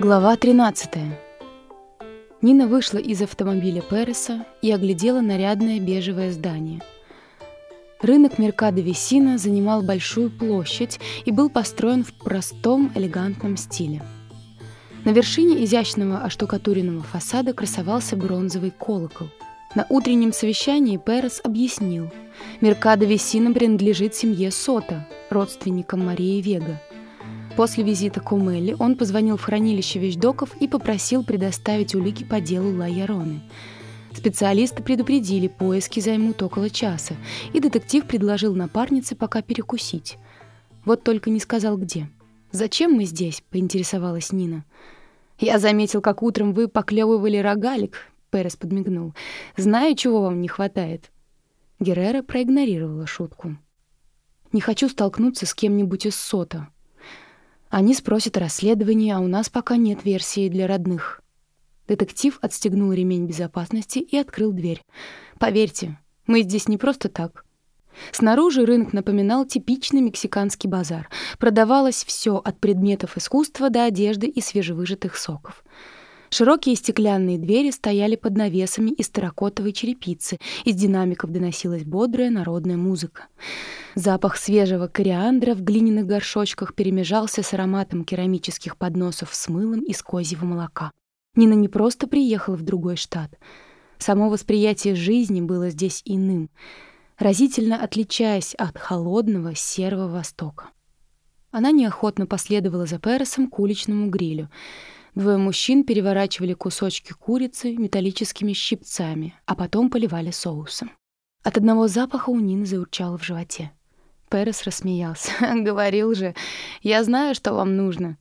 Глава 13. Нина вышла из автомобиля Переса и оглядела нарядное бежевое здание. Рынок Меркадо Весина занимал большую площадь и был построен в простом, элегантном стиле. На вершине изящного оштукатуренного фасада красовался бронзовый колокол. На утреннем совещании Перес объяснил, Меркадо Весина принадлежит семье Сота, родственникам Марии Вега. После визита к Умелли он позвонил в хранилище вещдоков и попросил предоставить улики по делу Лайяроны. Специалисты предупредили, поиски займут около часа, и детектив предложил напарнице пока перекусить. Вот только не сказал, где. «Зачем мы здесь?» — поинтересовалась Нина. «Я заметил, как утром вы поклевывали рогалик», — Перес подмигнул. «Знаю, чего вам не хватает». Геррера проигнорировала шутку. «Не хочу столкнуться с кем-нибудь из сота», они спросят о расследовании, а у нас пока нет версии для родных. Детектив отстегнул ремень безопасности и открыл дверь. Поверьте, мы здесь не просто так. Снаружи рынок напоминал типичный мексиканский базар. Продавалось все от предметов искусства до одежды и свежевыжатых соков. Широкие стеклянные двери стояли под навесами из терракотовой черепицы, из динамиков доносилась бодрая народная музыка. Запах свежего кориандра в глиняных горшочках перемежался с ароматом керамических подносов с мылом из козьего молока. Нина не просто приехала в другой штат. Само восприятие жизни было здесь иным, разительно отличаясь от холодного серого Востока. Она неохотно последовала за Пересом к уличному грилю — Двое мужчин переворачивали кусочки курицы металлическими щипцами, а потом поливали соусом. От одного запаха у Нины заурчало в животе. Перес рассмеялся. «Говорил же, я знаю, что вам нужно».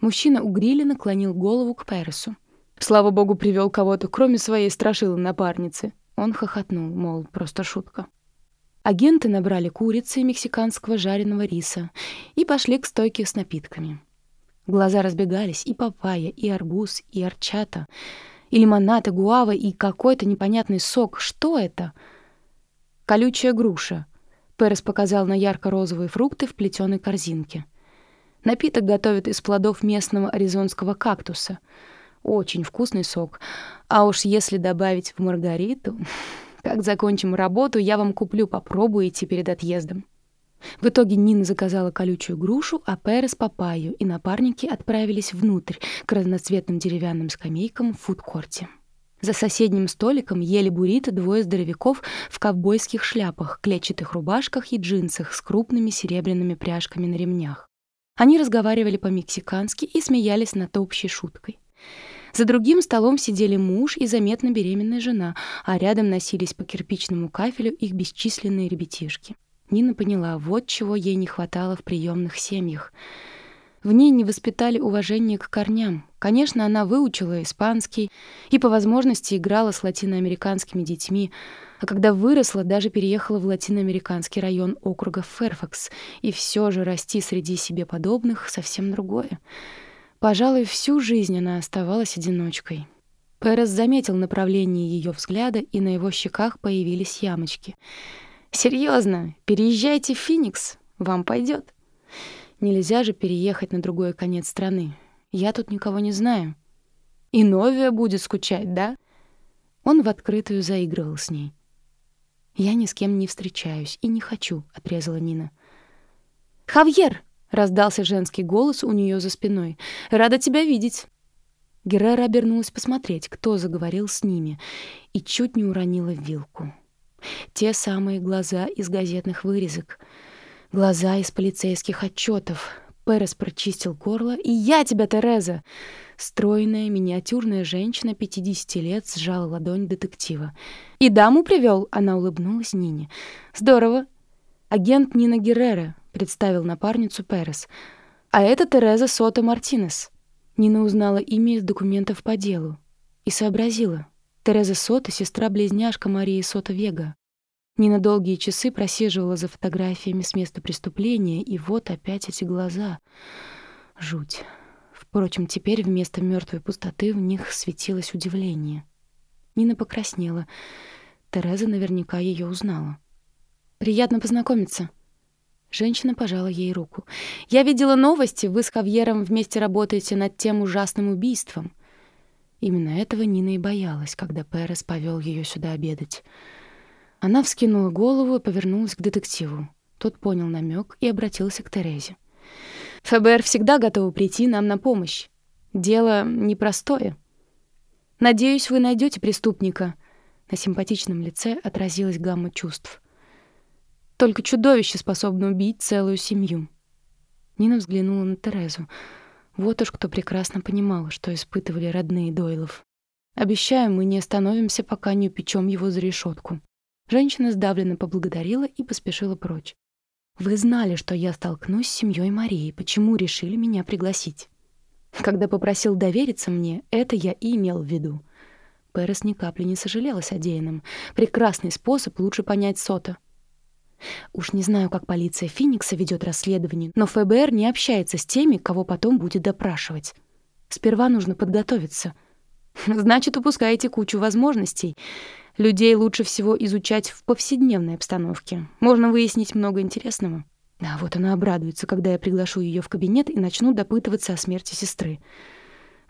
Мужчина у гриля наклонил голову к Пересу. Слава богу, привел кого-то, кроме своей страшилы напарницы. Он хохотнул, мол, просто шутка. Агенты набрали курицы и мексиканского жареного риса и пошли к стойке с напитками. Глаза разбегались, и папайя, и арбуз, и арчата, и лимонад, и гуава, и какой-то непонятный сок. Что это? Колючая груша. Перес показал на ярко-розовые фрукты в плетеной корзинке. Напиток готовят из плодов местного аризонского кактуса. Очень вкусный сок. А уж если добавить в маргариту... Как закончим работу, я вам куплю, попробуйте перед отъездом. В итоге Нина заказала колючую грушу, а Перес — папайю, и напарники отправились внутрь, к разноцветным деревянным скамейкам в фудкорте. За соседним столиком ели буррито двое здоровяков в ковбойских шляпах, клетчатых рубашках и джинсах с крупными серебряными пряжками на ремнях. Они разговаривали по-мексикански и смеялись над общей шуткой. За другим столом сидели муж и заметно беременная жена, а рядом носились по кирпичному кафелю их бесчисленные ребятишки. Нина поняла, вот чего ей не хватало в приемных семьях. В ней не воспитали уважение к корням. Конечно, она выучила испанский и по возможности играла с латиноамериканскими детьми, а когда выросла, даже переехала в латиноамериканский район округа Ферфакс, и все же расти среди себе подобных — совсем другое. Пожалуй, всю жизнь она оставалась одиночкой. Перес заметил направление ее взгляда, и на его щеках появились ямочки — Серьезно, переезжайте в Феникс, вам пойдет. Нельзя же переехать на другой конец страны. Я тут никого не знаю. И Новия будет скучать, да? Он в открытую заигрывал с ней. Я ни с кем не встречаюсь и не хочу, отрезала Нина. Хавьер, раздался женский голос у нее за спиной. Рада тебя видеть. Геррера обернулась посмотреть, кто заговорил с ними, и чуть не уронила вилку. Те самые глаза из газетных вырезок. Глаза из полицейских отчетов. Перес прочистил горло. «И я тебя, Тереза!» Стройная, миниатюрная женщина 50 лет сжала ладонь детектива. «И даму привел? Она улыбнулась Нине. «Здорово!» «Агент Нина Геррера», — представил напарницу Перес. «А это Тереза Сота Мартинес». Нина узнала имя из документов по делу и сообразила. Тереза Сота — сестра-близняшка Марии Сота-Вега. Нина долгие часы просиживала за фотографиями с места преступления, и вот опять эти глаза. Жуть. Впрочем, теперь вместо мертвой пустоты в них светилось удивление. Нина покраснела. Тереза наверняка ее узнала. «Приятно познакомиться». Женщина пожала ей руку. «Я видела новости, вы с Хавьером вместе работаете над тем ужасным убийством». Именно этого Нина и боялась, когда Перес повел ее сюда обедать. Она вскинула голову и повернулась к детективу. Тот понял намек и обратился к Терезе. «ФБР всегда готовы прийти нам на помощь. Дело непростое. Надеюсь, вы найдете преступника». На симпатичном лице отразилась гамма чувств. «Только чудовище способно убить целую семью». Нина взглянула на Терезу. Вот уж кто прекрасно понимал, что испытывали родные Дойлов. «Обещаю, мы не остановимся, пока не упечем его за решетку. Женщина сдавленно поблагодарила и поспешила прочь. «Вы знали, что я столкнусь с семьей Марии. Почему решили меня пригласить?» Когда попросил довериться мне, это я и имел в виду. Перес ни капли не сожалел о содеянном. Прекрасный способ лучше понять Сота. Уж не знаю, как полиция Феникса ведет расследование, но ФБР не общается с теми, кого потом будет допрашивать. Сперва нужно подготовиться. Значит, упускаете кучу возможностей. Людей лучше всего изучать в повседневной обстановке. Можно выяснить много интересного. А вот она обрадуется, когда я приглашу ее в кабинет и начну допытываться о смерти сестры.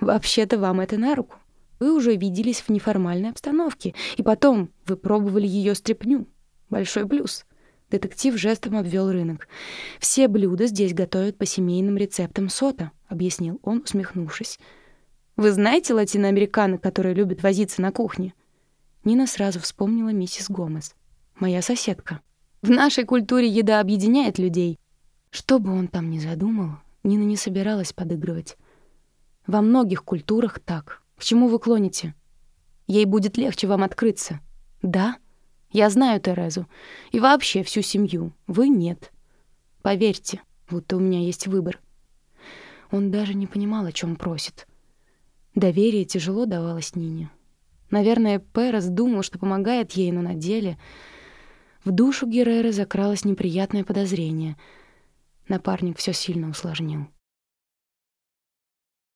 Вообще-то вам это на руку. Вы уже виделись в неформальной обстановке, и потом вы пробовали ее стряпню. Большой плюс. Детектив жестом обвел рынок. «Все блюда здесь готовят по семейным рецептам сота», — объяснил он, усмехнувшись. «Вы знаете латиноамериканок, которые любят возиться на кухне?» Нина сразу вспомнила миссис Гомес. «Моя соседка». В нашей культуре еда объединяет людей. Что бы он там ни задумал, Нина не собиралась подыгрывать. Во многих культурах так. К чему вы клоните? Ей будет легче вам открыться. Да, я знаю Терезу. И вообще всю семью. Вы нет. Поверьте, будто у меня есть выбор. Он даже не понимал, о чем просит. Доверие тяжело давалось Нине. Наверное, Перес думал, что помогает ей, но на деле в душу Геррера закралось неприятное подозрение. Напарник все сильно усложнил.